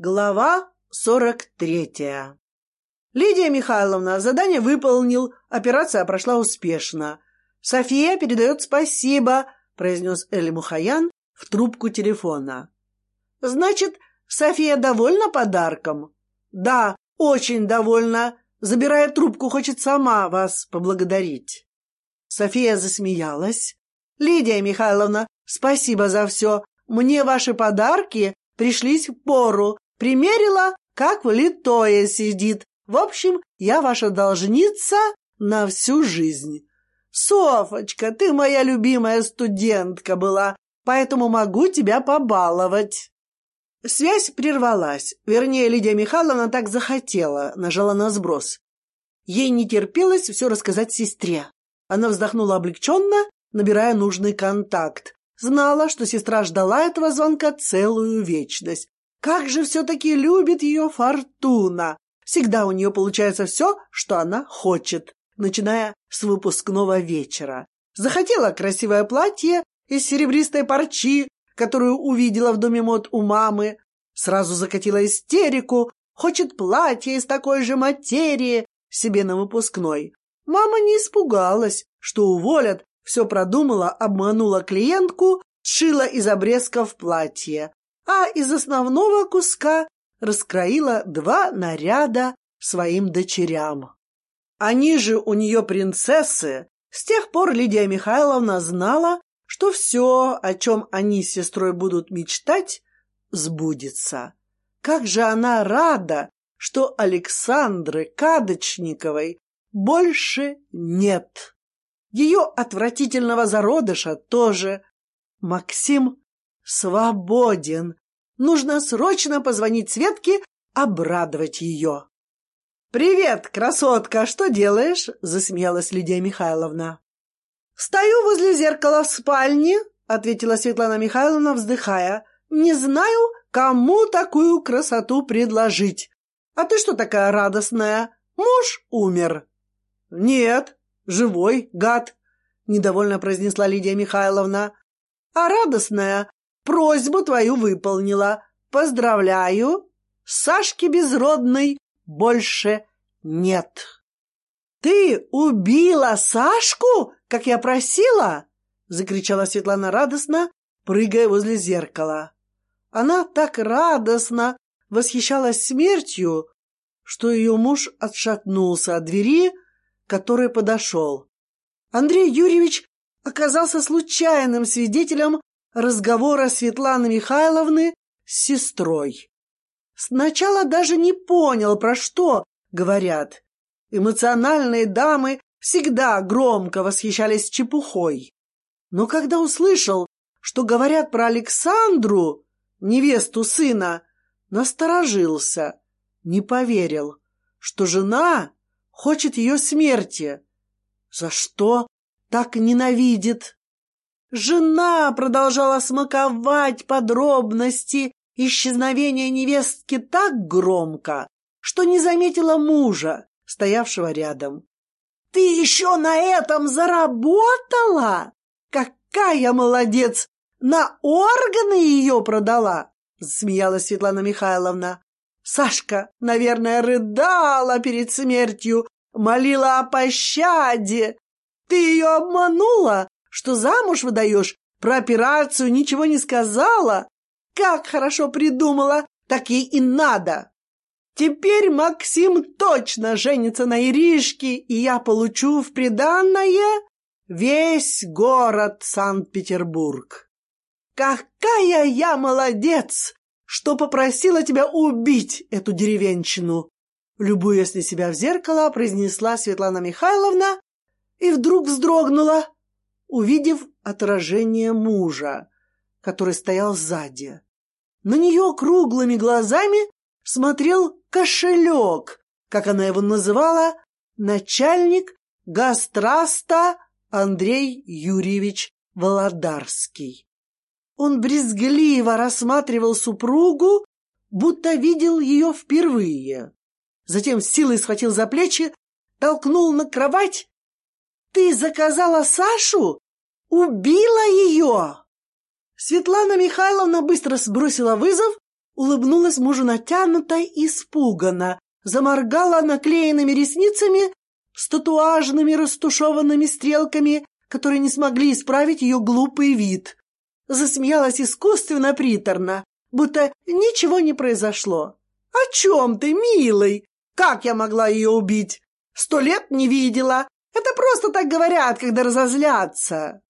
Глава сорок третья. Лидия Михайловна задание выполнил, операция прошла успешно. София передает спасибо, произнес Эли Мухаян в трубку телефона. Значит, София довольна подарком? Да, очень довольна. Забирая трубку, хочет сама вас поблагодарить. София засмеялась. Лидия Михайловна, спасибо за все. Мне ваши подарки пришлись в пору. Примерила, как влитое сидит. В общем, я ваша должница на всю жизнь. Софочка, ты моя любимая студентка была, поэтому могу тебя побаловать. Связь прервалась. Вернее, Лидия Михайловна так захотела, нажала на сброс. Ей не терпелось все рассказать сестре. Она вздохнула облегченно, набирая нужный контакт. Знала, что сестра ждала этого звонка целую вечность. Как же все-таки любит ее Фортуна! Всегда у нее получается все, что она хочет, начиная с выпускного вечера. Захотела красивое платье из серебристой парчи, которую увидела в доме мод у мамы. Сразу закатила истерику, хочет платье из такой же материи себе на выпускной. Мама не испугалась, что уволят, все продумала, обманула клиентку, сшила из обрезков платье а из основного куска раскроила два наряда своим дочерям. Они же у нее принцессы. С тех пор Лидия Михайловна знала, что все, о чем они с сестрой будут мечтать, сбудется. Как же она рада, что Александры Кадочниковой больше нет. Ее отвратительного зародыша тоже. Максим свободен. Нужно срочно позвонить Светке, обрадовать ее. «Привет, красотка, что делаешь?» — засмеялась Лидия Михайловна. «Стою возле зеркала в спальне», — ответила Светлана Михайловна, вздыхая. «Не знаю, кому такую красоту предложить. А ты что такая радостная? Муж умер». «Нет, живой, гад», — недовольно произнесла Лидия Михайловна. «А радостная просьбу твою выполнила. Поздравляю, Сашки безродной больше нет. Ты убила Сашку, как я просила? закричала Светлана радостно, прыгая возле зеркала. Она так радостно восхищалась смертью, что ее муж отшатнулся от двери, которой подошел. Андрей Юрьевич оказался случайным свидетелем разговора Светланы Михайловны с сестрой. Сначала даже не понял, про что говорят. Эмоциональные дамы всегда громко восхищались чепухой. Но когда услышал, что говорят про Александру, невесту сына, насторожился, не поверил, что жена хочет ее смерти. За что так ненавидит? Жена продолжала смаковать подробности исчезновения невестки так громко, что не заметила мужа, стоявшего рядом. «Ты еще на этом заработала? Какая молодец! На органы ее продала!» — смеялась Светлана Михайловна. Сашка, наверное, рыдала перед смертью, молила о пощаде. Ты ее обманула, что замуж выдаешь, про операцию ничего не сказала. Как хорошо придумала, так ей и надо. Теперь Максим точно женится на Иришке, и я получу в приданное весь город Санкт-Петербург. Какая я молодец, что попросила тебя убить эту деревенщину! Любуясь на себя в зеркало, произнесла Светлана Михайловна и вдруг вздрогнула увидев отражение мужа, который стоял сзади. На нее круглыми глазами смотрел кошелек, как она его называла, начальник гастраста Андрей Юрьевич Володарский. Он брезгливо рассматривал супругу, будто видел ее впервые. Затем силой схватил за плечи, толкнул на кровать ты заказала Сашу? Убила ее?» Светлана Михайловна быстро сбросила вызов, улыбнулась мужу натянуто и испуганно, заморгала наклеенными ресницами с татуажными растушеванными стрелками, которые не смогли исправить ее глупый вид. Засмеялась искусственно приторно, будто ничего не произошло. «О чем ты, милый? Как я могла ее убить? Сто лет не видела. Это просто так говорят, когда разозлятся.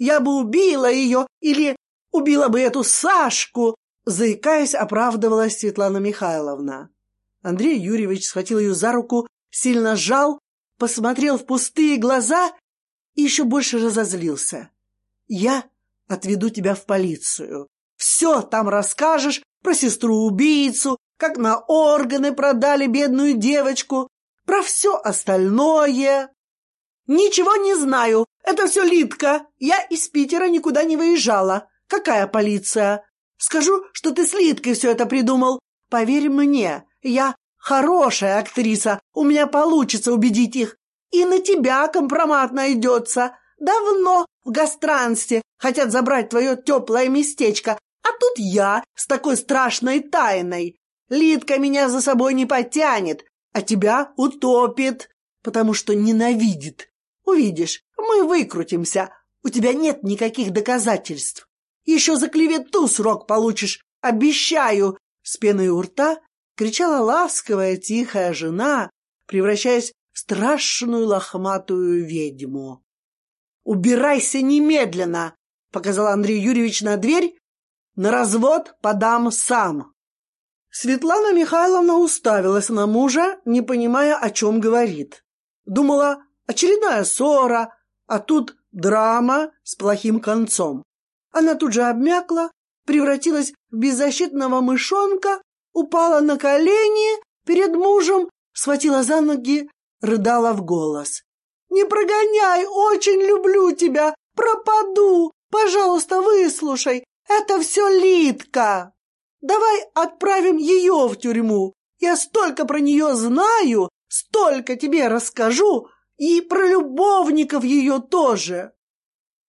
Я бы убила ее или убила бы эту Сашку, заикаясь, оправдывалась Светлана Михайловна. Андрей Юрьевич схватил ее за руку, сильно сжал, посмотрел в пустые глаза и еще больше разозлился. «Я отведу тебя в полицию. Все там расскажешь про сестру-убийцу, как на органы продали бедную девочку, про все остальное. Ничего не знаю, это все Литка. Я из Питера никуда не выезжала. Какая полиция? Скажу, что ты с Литкой все это придумал. Поверь мне, я хорошая актриса, у меня получится убедить их. И на тебя компромат найдется. Давно в гастранстве хотят забрать твое теплое местечко, а тут я с такой страшной тайной. Лидка меня за собой не потянет, а тебя утопит, потому что ненавидит. Увидишь, мы выкрутимся. У тебя нет никаких доказательств. Еще за клевету срок получишь, обещаю!» С пеной у рта кричала ласковая тихая жена, превращаясь в страшную лохматую ведьму. «Убирайся немедленно!» — показал Андрей Юрьевич на дверь. «На развод подам сам!» Светлана Михайловна уставилась на мужа, не понимая, о чем говорит. Думала, очередная ссора, а тут драма с плохим концом. Она тут же обмякла, превратилась в беззащитного мышонка, упала на колени перед мужем, схватила за ноги, рыдала в голос. «Не прогоняй, очень люблю тебя, пропаду, пожалуйста, выслушай, это все Литка!» Давай отправим ее в тюрьму. Я столько про нее знаю, столько тебе расскажу, и про любовников ее тоже.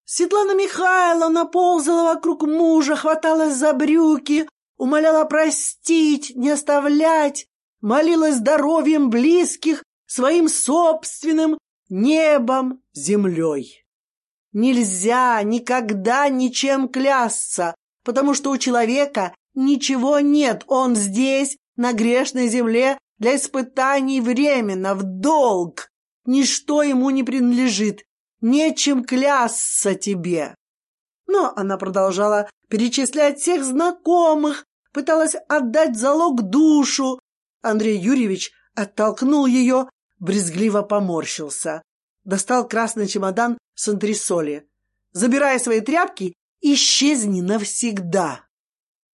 Светлана Михайловна ползала вокруг мужа, хваталась за брюки, умоляла простить, не оставлять, молилась здоровьем близких, своим собственным небом, землей. Нельзя никогда ничем клясться, потому что у человека Ничего нет, он здесь, на грешной земле, для испытаний временно, в долг. Ничто ему не принадлежит, нечем клясться тебе. Но она продолжала перечислять всех знакомых, пыталась отдать залог душу. Андрей Юрьевич оттолкнул ее, брезгливо поморщился. Достал красный чемодан с антресоли. «Забирай свои тряпки, исчезни навсегда!»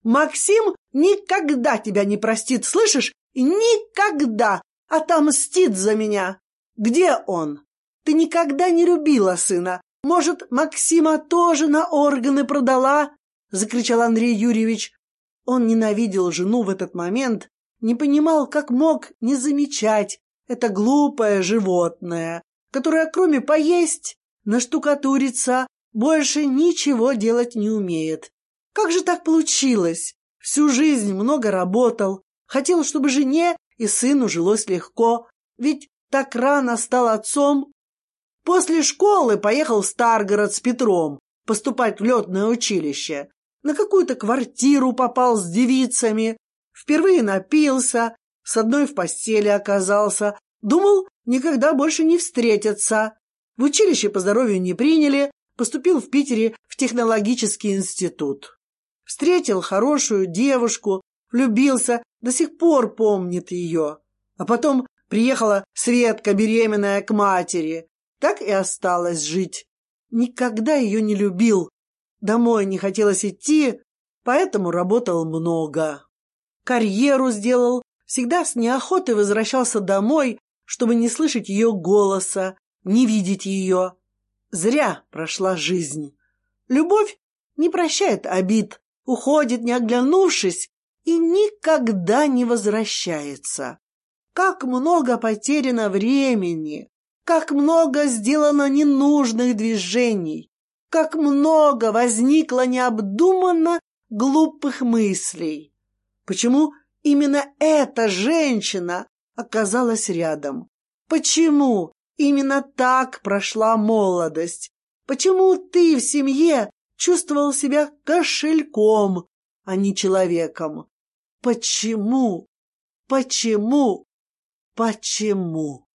Максим никогда тебя не простит, слышишь? Никогда! Отомстит за меня! Где он? Ты никогда не любила сына. Может, Максима тоже на органы продала? Закричал Андрей Юрьевич. Он ненавидел жену в этот момент, не понимал, как мог не замечать это глупое животное, которое кроме поесть, наштукатуриться, больше ничего делать не умеет. Как же так получилось? Всю жизнь много работал, хотел, чтобы жене и сыну жилось легко, ведь так рано стал отцом. После школы поехал в Старгород с Петром поступать в летное училище. На какую-то квартиру попал с девицами. Впервые напился, с одной в постели оказался. Думал, никогда больше не встретятся. В училище по здоровью не приняли, поступил в Питере в технологический институт. Встретил хорошую девушку, влюбился, до сих пор помнит ее. А потом приехала Светка беременная к матери. Так и осталась жить. Никогда ее не любил. Домой не хотелось идти, поэтому работал много. Карьеру сделал, всегда с неохотой возвращался домой, чтобы не слышать ее голоса, не видеть ее. Зря прошла жизнь. Любовь не прощает обид, уходит, не оглянувшись, и никогда не возвращается. Как много потеряно времени, как много сделано ненужных движений, как много возникло необдуманно глупых мыслей. Почему именно эта женщина оказалась рядом? Почему именно так прошла молодость? Почему ты в семье чувствовал себя кошельком, а не человеком? Почему? Почему? Почему?